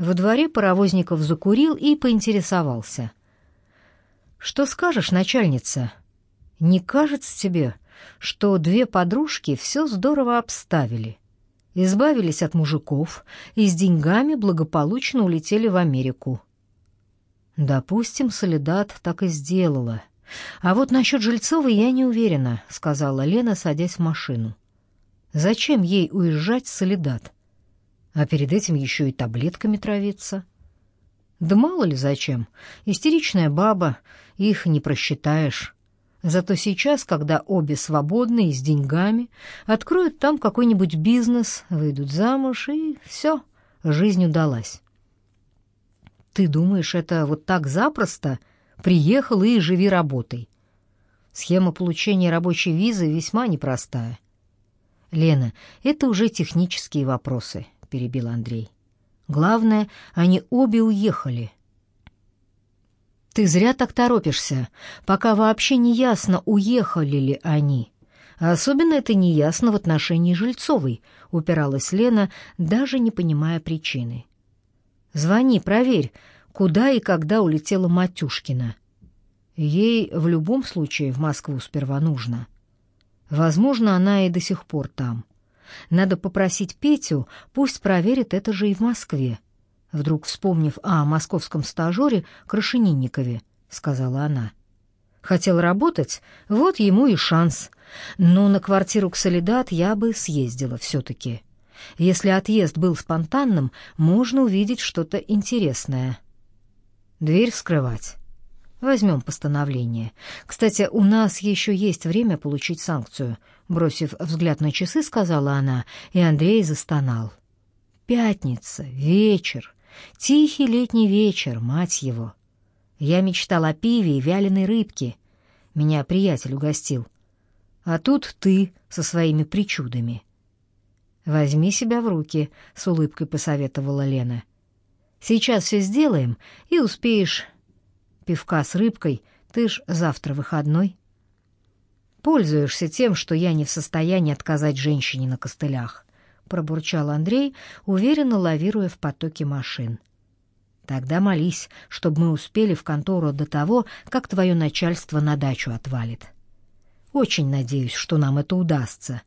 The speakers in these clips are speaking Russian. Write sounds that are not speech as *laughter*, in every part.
Во дворе паровозников закурил и поинтересовался. «Что скажешь, начальница? Не кажется тебе, что две подружки все здорово обставили? Избавились от мужиков и с деньгами благополучно улетели в Америку?» «Допустим, Солидат так и сделала. А вот насчет Жильцовой я не уверена», — сказала Лена, садясь в машину. «Зачем ей уезжать с Солидат?» А перед этим еще и таблетками травиться. Да мало ли зачем. Истеричная баба, их не просчитаешь. Зато сейчас, когда обе свободны и с деньгами, откроют там какой-нибудь бизнес, выйдут замуж, и все, жизнь удалась. Ты думаешь, это вот так запросто? Приехал и живи работой. Схема получения рабочей визы весьма непростая. Лена, это уже технические вопросы перебил Андрей. Главное, они обе уехали. Ты зря так торопишься, пока вообще не ясно, уехали ли они. А особенно это не ясно в отношении Жильцовой, упиралась Лена, даже не понимая причины. Звони, проверь, куда и когда улетела Матюшкина. Ей в любом случае в Москву сперва нужно. Возможно, она и до сих пор там. Надо попросить Петю, пусть проверит это же и в Москве. Вдруг вспомнив о московском стажере Крашенинникове, сказала она. Хотел работать, вот ему и шанс. Но на квартиру к Солидат я бы съездила все-таки. Если отъезд был спонтанным, можно увидеть что-то интересное. Дверь вскрывать. Возьмем постановление. Кстати, у нас еще есть время получить санкцию. Бросив взгляд на часы, сказала она, и Андрей застонал. Пятница, вечер, тихий летний вечер, мать его. Я мечтал о пиве и вяленой рыбке. Меня приятель угостил. А тут ты со своими причудами. Возьми себя в руки, с улыбкой посоветовала Лена. Сейчас все сделаем, и успеешь пивка с рыбкой, ты ж завтра выходной. Пользуешься тем, что я не в состоянии отказать женщине на костылях, пробурчал Андрей, уверенно лавируя в потоке машин. Тогда молись, чтобы мы успели в контору до того, как твое начальство на дачу отвалит. Очень надеюсь, что нам это удастся,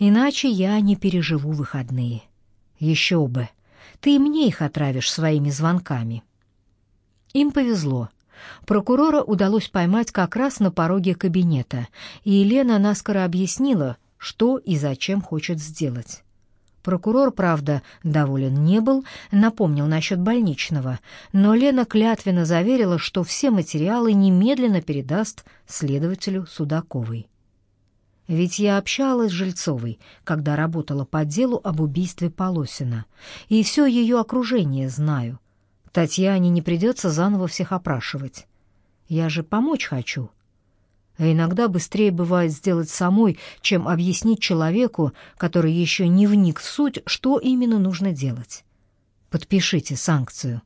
иначе я не переживу выходные. Еще бы. Ты и мне их отравишь своими звонками. Им повезло. Прокурора удалось поймать как раз на пороге кабинета, и Елена наскоро объяснила, что и зачем хочет сделать. Прокурор, правда, доволен не был, напомнил насчет больничного, но Лена клятвенно заверила, что все материалы немедленно передаст следователю Судаковой. Ведь я общалась с Жильцовой, когда работала по делу об убийстве Полосина, и все ее окружение знаю — Татьяне не придется заново всех опрашивать. Я же помочь хочу. А иногда быстрее бывает сделать самой, чем объяснить человеку, который еще не вник в суть, что именно нужно делать. Подпишите санкцию.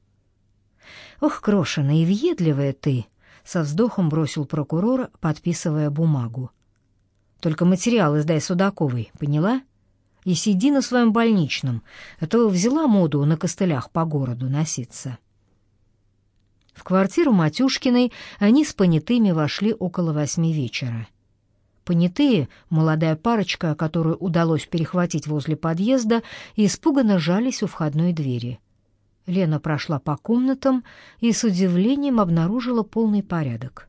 Ох, Крошина, и въедливая ты, со вздохом бросил прокурор, подписывая бумагу. Только материал издай Судаковой, поняла? И сиди на своем больничном, а то взяла моду на костылях по городу носиться. В квартиру Матюшкиной они с понятыми вошли около восьми вечера. Понятые, молодая парочка, которую удалось перехватить возле подъезда, испуганно жались у входной двери. Лена прошла по комнатам и с удивлением обнаружила полный порядок.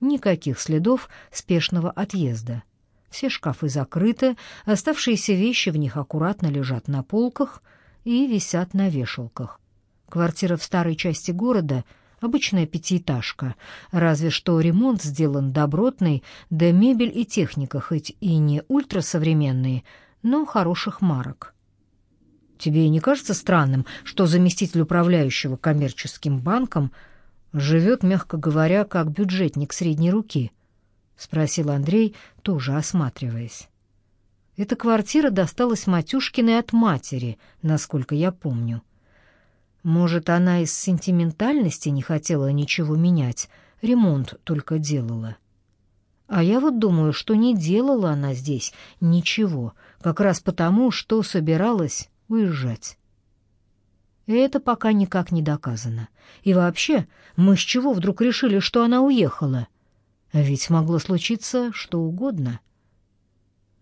Никаких следов спешного отъезда. Все шкафы закрыты, оставшиеся вещи в них аккуратно лежат на полках и висят на вешалках. Квартира в старой части города — обычная пятиэтажка, разве что ремонт сделан добротный, да мебель и техника хоть и не ультрасовременные, но хороших марок. Тебе не кажется странным, что заместитель управляющего коммерческим банком живет, мягко говоря, как бюджетник средней руки —— спросил Андрей, тоже осматриваясь. «Эта квартира досталась Матюшкиной от матери, насколько я помню. Может, она из сентиментальности не хотела ничего менять, ремонт только делала. А я вот думаю, что не делала она здесь ничего, как раз потому, что собиралась уезжать». Это пока никак не доказано. И вообще, мы с чего вдруг решили, что она уехала? Ведь могло случиться что угодно.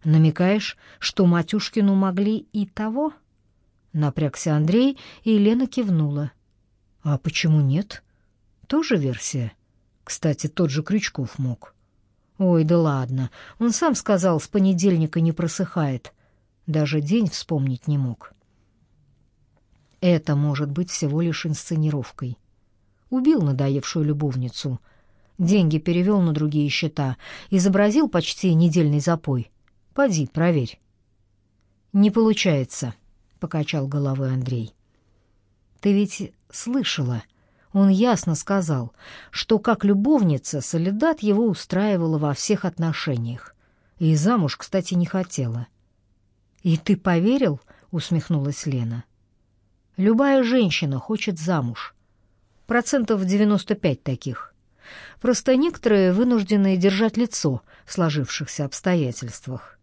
Намекаешь, что Матюшкину могли и того? Напрягся Андрей, и Лена кивнула. А почему нет? Тоже версия. Кстати, тот же Крючков мог. Ой, да ладно. Он сам сказал, с понедельника не просыхает. Даже день вспомнить не мог. Это может быть всего лишь инсценировкой. Убил надоевшую любовницу. Деньги перевел на другие счета. Изобразил почти недельный запой. Поди, проверь. «Не получается», — покачал головой Андрей. «Ты ведь слышала?» Он ясно сказал, что как любовница Солидат его устраивала во всех отношениях. И замуж, кстати, не хотела. «И ты поверил?» — усмехнулась Лена. Любая женщина хочет замуж. Процентов 95 таких. Просто некоторые вынуждены держать лицо в сложившихся обстоятельствах.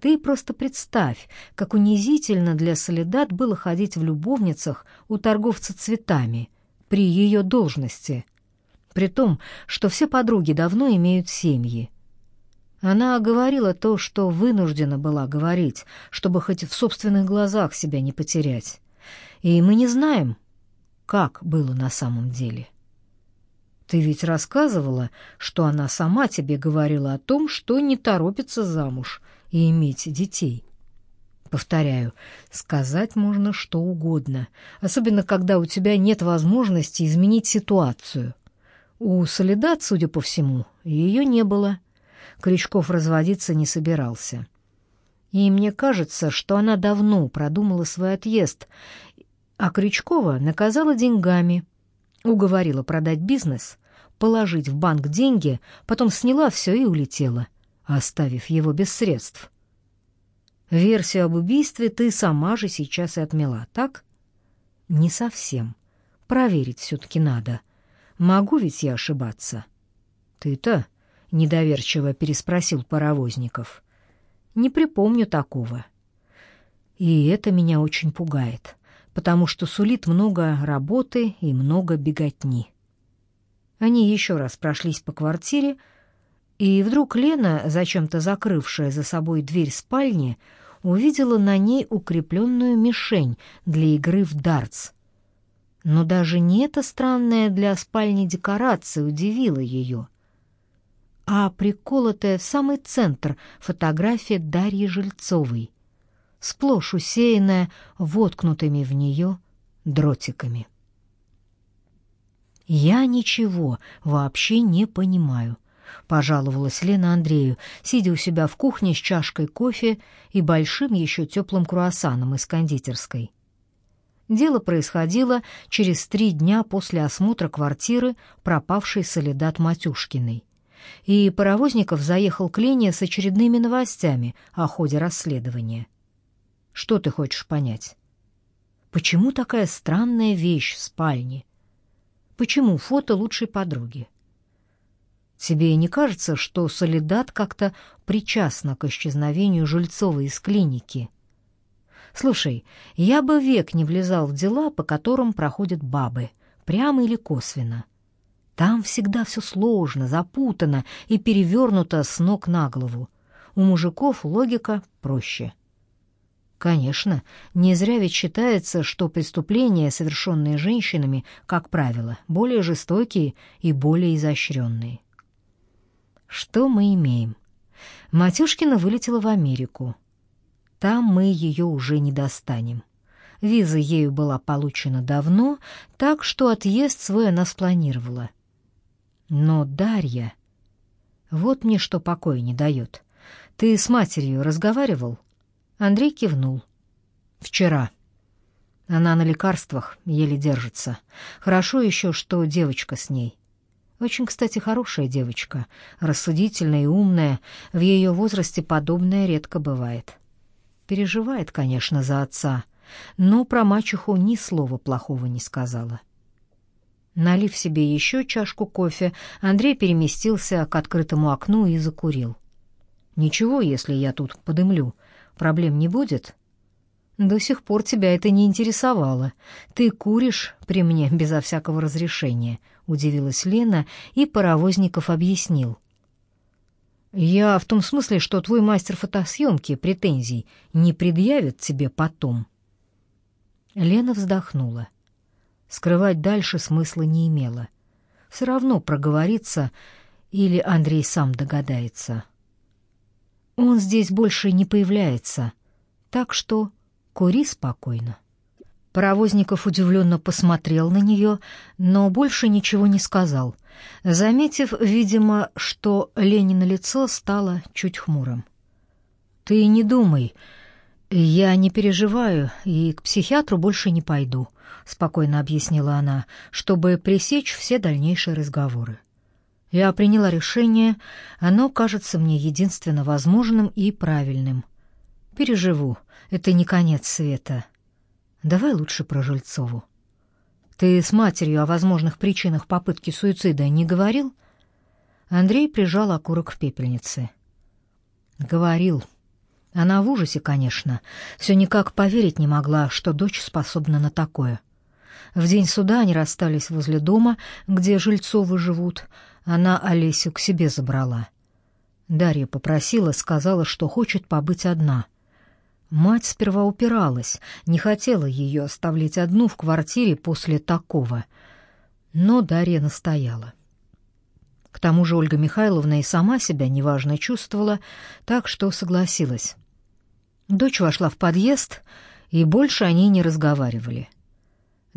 Ты просто представь, как унизительно для Солидат было ходить в любовницах у торговца цветами при ее должности, при том, что все подруги давно имеют семьи. Она говорила то, что вынуждена была говорить, чтобы хоть в собственных глазах себя не потерять и мы не знаем, как было на самом деле. Ты ведь рассказывала, что она сама тебе говорила о том, что не торопится замуж и иметь детей. Повторяю, сказать можно что угодно, особенно когда у тебя нет возможности изменить ситуацию. У Солидат, судя по всему, ее не было. Крючков разводиться не собирался. И мне кажется, что она давно продумала свой отъезд а Крючкова наказала деньгами, уговорила продать бизнес, положить в банк деньги, потом сняла все и улетела, оставив его без средств. Версию об убийстве ты сама же сейчас и отмела, так? Не совсем. Проверить все-таки надо. Могу ведь я ошибаться? Ты-то, недоверчиво переспросил паровозников. Не припомню такого. И это меня очень пугает потому что сулит много работы и много беготни. Они еще раз прошлись по квартире, и вдруг Лена, зачем-то закрывшая за собой дверь спальни, увидела на ней укрепленную мишень для игры в дартс. Но даже не эта странная для спальни декорация удивила ее, а приколотая в самый центр фотография Дарьи Жильцовой — сплошь усеянная воткнутыми в нее дротиками. «Я ничего вообще не понимаю», — пожаловалась Лена Андрею, сидя у себя в кухне с чашкой кофе и большим еще теплым круассаном из кондитерской. Дело происходило через три дня после осмотра квартиры пропавшей Солидат Матюшкиной. И Паровозников заехал к Лене с очередными новостями о ходе расследования — что ты хочешь понять? Почему такая странная вещь в спальне? Почему фото лучшей подруги? Тебе не кажется, что Солидат как-то причастна к исчезновению Жильцова из клиники? Слушай, я бы век не влезал в дела, по которым проходят бабы, прямо или косвенно. Там всегда все сложно, запутано и перевернуто с ног на голову. У мужиков логика проще. Конечно, не зря ведь считается, что преступления, совершенные женщинами, как правило, более жестокие и более изощренные. Что мы имеем? Матюшкина вылетела в Америку. Там мы ее уже не достанем. Виза ею была получена давно, так что отъезд свой она спланировала. Но Дарья... Вот мне что покоя не дает. Ты с матерью разговаривал? Андрей кивнул. «Вчера. Она на лекарствах, еле держится. Хорошо еще, что девочка с ней. Очень, кстати, хорошая девочка, рассудительная и умная. В ее возрасте подобное редко бывает. Переживает, конечно, за отца, но про мачеху ни слова плохого не сказала». Налив себе еще чашку кофе, Андрей переместился к открытому окну и закурил. «Ничего, если я тут подымлю», Проблем не будет? До сих пор тебя это не интересовало. Ты куришь при мне *laughs* безо всякого разрешения, удивилась Лена, и Паровозников объяснил. Я в том смысле, что твой мастер фотосъемки претензий не предъявит тебе потом. Лена вздохнула. Скрывать дальше смысла не имело. Все равно проговорится или Андрей сам догадается. Он здесь больше не появляется, так что Кури спокойно. Паровозников удивленно посмотрел на нее, но больше ничего не сказал, заметив, видимо, что Ленина лицо стало чуть хмурым. «Ты не думай, я не переживаю и к психиатру больше не пойду», — спокойно объяснила она, чтобы пресечь все дальнейшие разговоры. «Я приняла решение, оно кажется мне единственно возможным и правильным. Переживу, это не конец света. Давай лучше про Жильцову. Ты с матерью о возможных причинах попытки суицида не говорил? Андрей прижал окурок к пепельнице. Говорил. Она в ужасе, конечно. Все никак поверить не могла, что дочь способна на такое. В день суда они расстались возле дома, где Жильцовы живут. Она Олесю к себе забрала. Дарья попросила, сказала, что хочет побыть одна — Мать сперва упиралась, не хотела ее оставлять одну в квартире после такого, но Дарья настояла. К тому же Ольга Михайловна и сама себя неважно чувствовала, так что согласилась. Дочь вошла в подъезд, и больше они не разговаривали.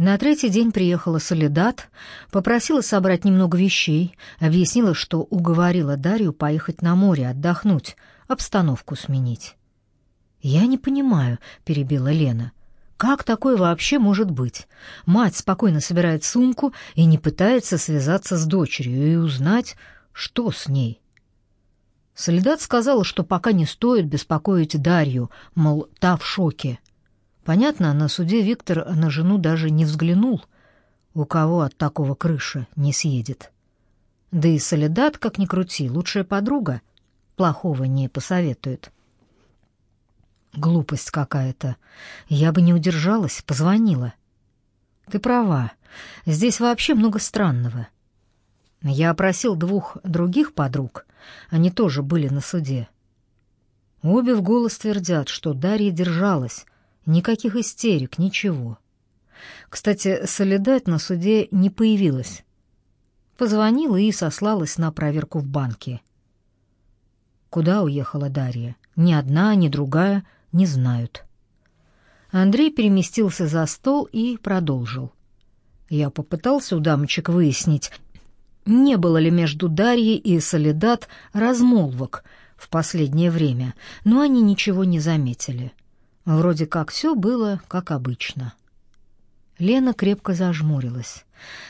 На третий день приехала Солидат, попросила собрать немного вещей, объяснила, что уговорила Дарью поехать на море отдохнуть, обстановку сменить. «Я не понимаю», — перебила Лена. «Как такое вообще может быть? Мать спокойно собирает сумку и не пытается связаться с дочерью и узнать, что с ней». Солидат сказала, что пока не стоит беспокоить Дарью, мол, та в шоке. Понятно, на суде Виктор на жену даже не взглянул. У кого от такого крыша не съедет? Да и Солидат, как ни крути, лучшая подруга. Плохого не посоветует. Глупость какая-то. Я бы не удержалась, позвонила. Ты права. Здесь вообще много странного. Я опросил двух других подруг. Они тоже были на суде. Обе в голос твердят, что Дарья держалась. Никаких истерик, ничего. Кстати, Солидат на суде не появилась. Позвонила и сослалась на проверку в банке. Куда уехала Дарья? Ни одна, ни другая — не знают. Андрей переместился за стол и продолжил. Я попытался у дамочек выяснить, не было ли между Дарьей и Солидат размолвок в последнее время, но они ничего не заметили. Вроде как все было как обычно. Лена крепко зажмурилась.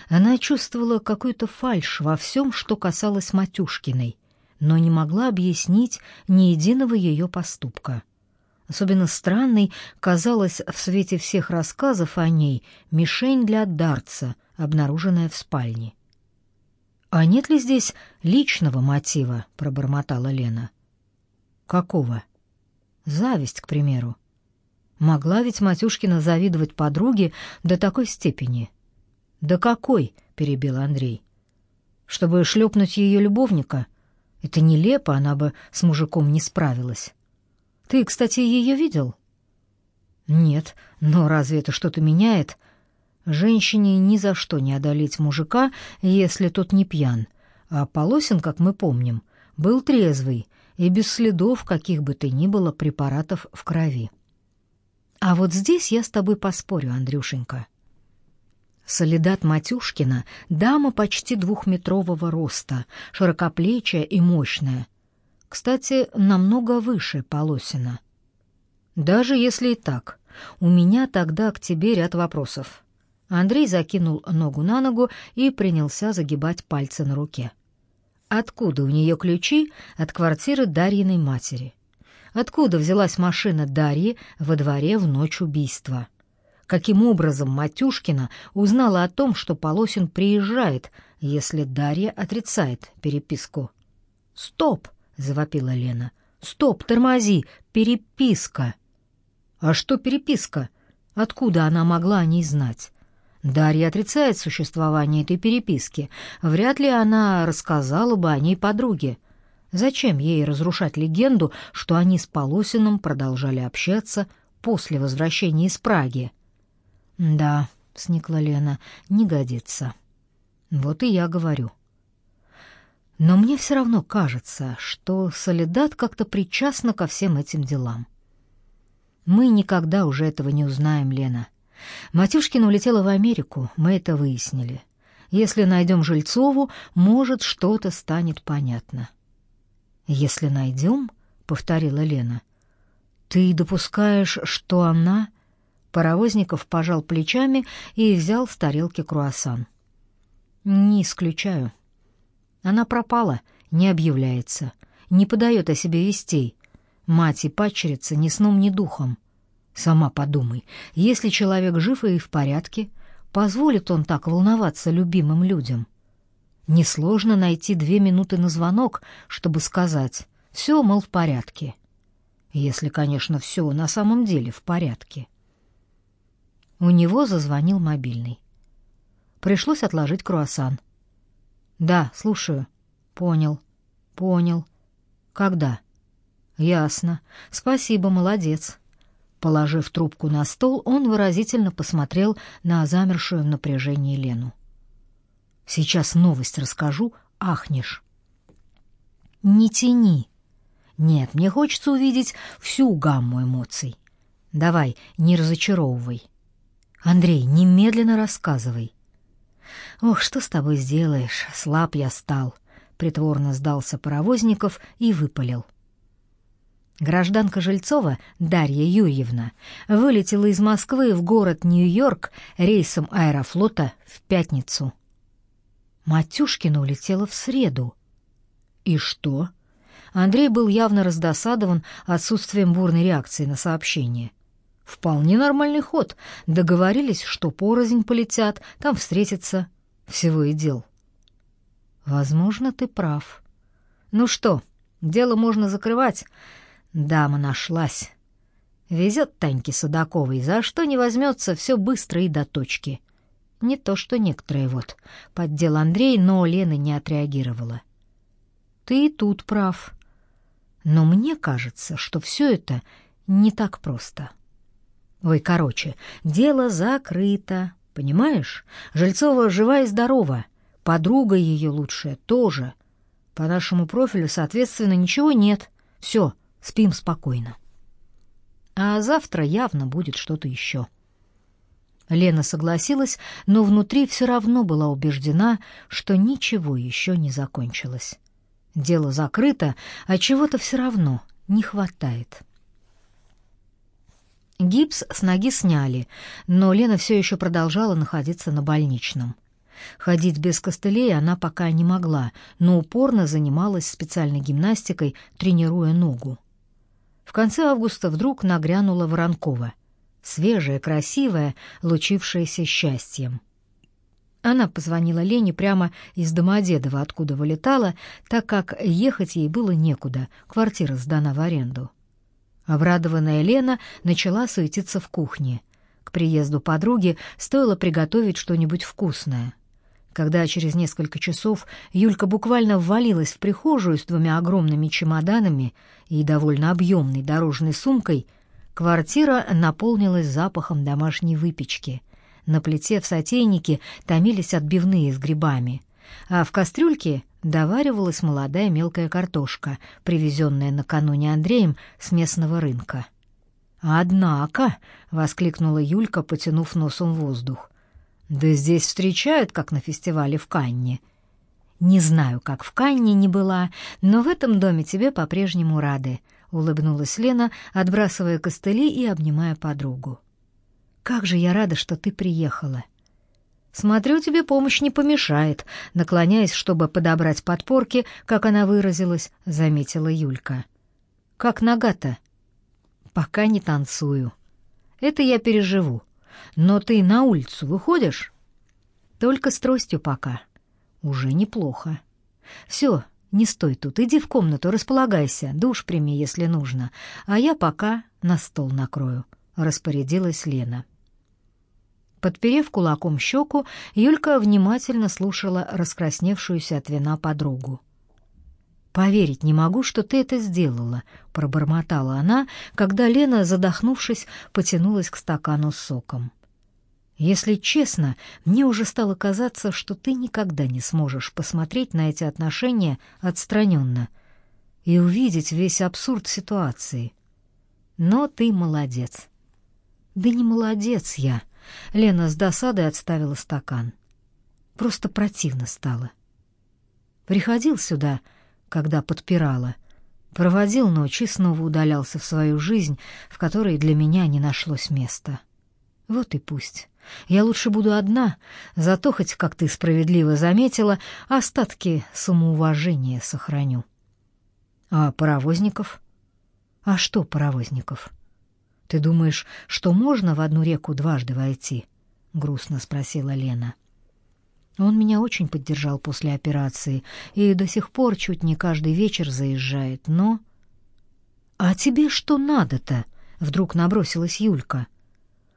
Она чувствовала какую-то фальшь во всем, что касалось Матюшкиной, но не могла объяснить ни единого ее поступка. Особенно странной казалась в свете всех рассказов о ней мишень для дарца, обнаруженная в спальне. «А нет ли здесь личного мотива?» — пробормотала Лена. «Какого?» «Зависть, к примеру. Могла ведь Матюшкина завидовать подруге до такой степени?» «Да какой?» — перебил Андрей. «Чтобы шлепнуть ее любовника? Это нелепо, она бы с мужиком не справилась». Ты, кстати, ее видел? Нет, но разве это что-то меняет? Женщине ни за что не одолеть мужика, если тот не пьян. А Полосин, как мы помним, был трезвый и без следов каких бы то ни было препаратов в крови. А вот здесь я с тобой поспорю, Андрюшенька. Солидат Матюшкина — дама почти двухметрового роста, широкоплечая и мощная, кстати, намного выше Полосина. Даже если и так, у меня тогда к тебе ряд вопросов. Андрей закинул ногу на ногу и принялся загибать пальцы на руке. Откуда у нее ключи от квартиры Дарьиной матери? Откуда взялась машина Дарьи во дворе в ночь убийства? Каким образом Матюшкина узнала о том, что Полосин приезжает, если Дарья отрицает переписку? Стоп! — завопила Лена. «Стоп, тормози! Переписка!» А что переписка? Откуда она могла о ней знать? Дарья отрицает существование этой переписки. Вряд ли она рассказала бы о ней подруге. Зачем ей разрушать легенду, что они с Полосиным продолжали общаться после возвращения из Праги? «Да», — сникла Лена, — «не годится». «Вот и я говорю». Но мне все равно кажется, что Солидат как-то причастна ко всем этим делам. Мы никогда уже этого не узнаем, Лена. Матюшкина улетела в Америку, мы это выяснили. Если найдем Жильцову, может, что-то станет понятно. Если найдем, — повторила Лена, — ты допускаешь, что она... Паровозников пожал плечами и взял с тарелки круассан. Не исключаю. Она пропала, не объявляется, не подает о себе вестей. Мать и падчерица ни сном, ни духом. Сама подумай, если человек жив и в порядке, позволит он так волноваться любимым людям? Несложно найти две минуты на звонок, чтобы сказать «все, мол, в порядке». Если, конечно, все на самом деле в порядке. У него зазвонил мобильный. Пришлось отложить круассан. «Да, слушаю». «Понял. Понял. Когда?» «Ясно. Спасибо, молодец». Положив трубку на стол, он выразительно посмотрел на замершую в напряжении Лену. «Сейчас новость расскажу, ахнешь». «Не тяни». «Нет, мне хочется увидеть всю гамму эмоций. Давай, не разочаровывай». «Андрей, немедленно рассказывай». «Ох, что с тобой сделаешь? Слаб я стал», — притворно сдался Паровозников и выпалил. Гражданка Жильцова, Дарья Юрьевна, вылетела из Москвы в город Нью-Йорк рейсом аэрофлота в пятницу. Матюшкина улетела в среду. И что? Андрей был явно раздосадован отсутствием бурной реакции на сообщение. Вполне нормальный ход. Договорились, что порознь полетят, там встретятся. Всего и дел. Возможно, ты прав. Ну что, дело можно закрывать. Дама нашлась. Везет Таньке Садаковой, за что не возьмется, все быстро и до точки. Не то что некоторые вот. Поддел Андрей, но Лена не отреагировала. Ты и тут прав. Но мне кажется, что все это не так просто. Ой, короче, дело закрыто, понимаешь? Жильцова жива и здорова, подруга ее лучшая тоже. По нашему профилю, соответственно, ничего нет. Все, спим спокойно. А завтра явно будет что-то еще. Лена согласилась, но внутри все равно была убеждена, что ничего еще не закончилось. Дело закрыто, а чего-то все равно не хватает. Гипс с ноги сняли, но Лена все еще продолжала находиться на больничном. Ходить без костылей она пока не могла, но упорно занималась специальной гимнастикой, тренируя ногу. В конце августа вдруг нагрянула Воронкова. Свежая, красивая, лучившаяся счастьем. Она позвонила Лене прямо из Домодедова, откуда вылетала, так как ехать ей было некуда, квартира сдана в аренду. Обрадованная Лена начала суетиться в кухне. К приезду подруги стоило приготовить что-нибудь вкусное. Когда через несколько часов Юлька буквально ввалилась в прихожую с двумя огромными чемоданами и довольно объемной дорожной сумкой, квартира наполнилась запахом домашней выпечки. На плите в сотейнике томились отбивные с грибами, а в кастрюльке доваривалась молодая мелкая картошка, привезенная накануне Андреем с местного рынка. «Однако!» — воскликнула Юлька, потянув носом воздух. «Да здесь встречают, как на фестивале в Канне». «Не знаю, как в Канне не была, но в этом доме тебе по-прежнему рады», — улыбнулась Лена, отбрасывая костыли и обнимая подругу. «Как же я рада, что ты приехала!» «Смотрю, тебе помощь не помешает», — наклоняясь, чтобы подобрать подпорки, как она выразилась, заметила Юлька. «Как нога-то?» «Пока не танцую. Это я переживу. Но ты на улицу выходишь?» «Только с тростью пока. Уже неплохо. Все, не стой тут, иди в комнату, располагайся, душ прими, если нужно, а я пока на стол накрою. распорядилась Лена. Подперев кулаком щеку, Юлька внимательно слушала раскрасневшуюся от вина подругу. «Поверить не могу, что ты это сделала», — пробормотала она, когда Лена, задохнувшись, потянулась к стакану с соком. «Если честно, мне уже стало казаться, что ты никогда не сможешь посмотреть на эти отношения отстраненно и увидеть весь абсурд ситуации. Но ты молодец». «Да не молодец я», — Лена с досадой отставила стакан. «Просто противно стало. Приходил сюда...» когда подпирала. Проводил ночь и снова удалялся в свою жизнь, в которой для меня не нашлось места. Вот и пусть. Я лучше буду одна, зато хоть, как ты справедливо заметила, остатки самоуважения сохраню. А паровозников? А что паровозников? Ты думаешь, что можно в одну реку дважды войти? грустно спросила Лена. Он меня очень поддержал после операции и до сих пор чуть не каждый вечер заезжает, но... «А тебе что надо-то?» — вдруг набросилась Юлька.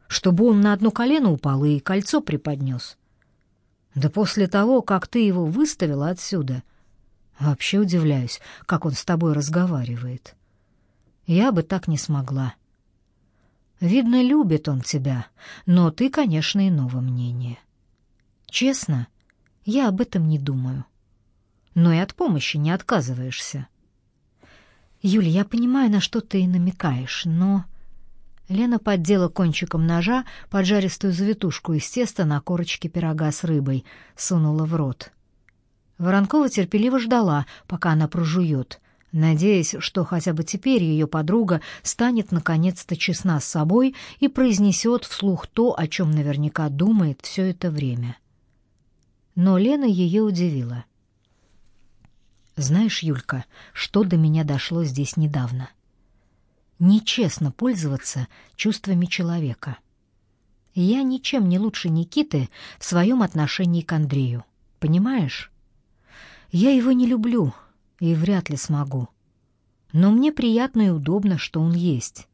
«Чтобы он на одно колено упал и кольцо преподнес». «Да после того, как ты его выставила отсюда...» «Вообще удивляюсь, как он с тобой разговаривает». «Я бы так не смогла». «Видно, любит он тебя, но ты, конечно, иного мнения». Честно, я об этом не думаю. Но и от помощи не отказываешься. Юля, я понимаю, на что ты намекаешь, но... Лена поддела кончиком ножа поджаристую завитушку из теста на корочке пирога с рыбой, сунула в рот. Воронкова терпеливо ждала, пока она прожует, надеясь, что хотя бы теперь ее подруга станет наконец-то честна с собой и произнесет вслух то, о чем наверняка думает все это время. — но Лена ее удивила. «Знаешь, Юлька, что до меня дошло здесь недавно? Нечестно пользоваться чувствами человека. Я ничем не лучше Никиты в своем отношении к Андрею. Понимаешь? Я его не люблю и вряд ли смогу. Но мне приятно и удобно, что он есть.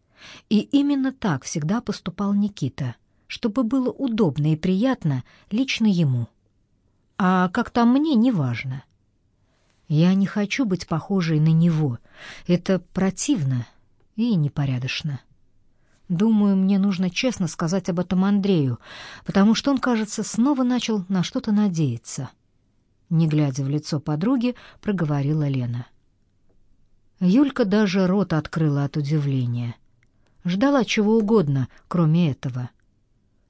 И именно так всегда поступал Никита, чтобы было удобно и приятно лично ему». А как там мне, неважно. Я не хочу быть похожей на него. Это противно и непорядочно. Думаю, мне нужно честно сказать об этом Андрею, потому что он, кажется, снова начал на что-то надеяться. Не глядя в лицо подруги, проговорила Лена. Юлька даже рот открыла от удивления. Ждала чего угодно, кроме этого.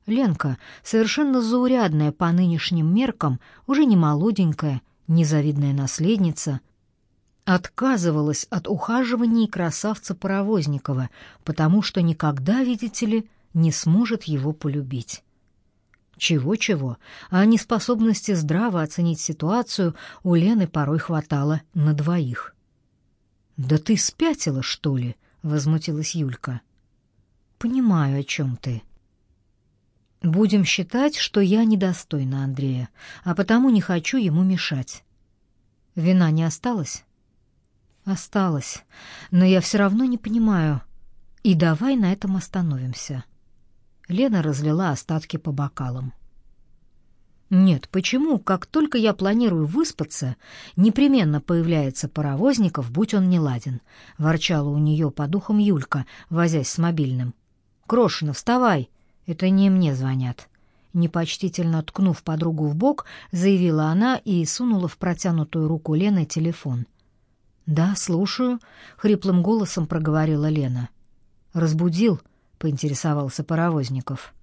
Ленка, совершенно заурядная по нынешним меркам, уже не молоденькая, незавидная наследница, отказывалась от ухаживаний красавца Паровозникова, потому что никогда, видите ли, не сможет его полюбить. Чего-чего, а неспособности здраво оценить ситуацию у Лены порой хватало на двоих. «Да ты спятила, что ли?» — возмутилась Юлька. «Понимаю, о чем ты», Будем считать, что я недостойна Андрея, а потому не хочу ему мешать. Вина не осталась? Осталась, но я все равно не понимаю. И давай на этом остановимся. Лена разлила остатки по бокалам. Нет, почему, как только я планирую выспаться, непременно появляется паровозников, будь он не ладен, ворчала у нее по духам Юлька, возясь с мобильным. Крошина, вставай, это не мне звонят. Непочтительно ткнув подругу в бок, заявила она и сунула в протянутую руку Лены телефон. «Да, слушаю», — хриплым голосом проговорила Лена. «Разбудил?» — поинтересовался Паровозников.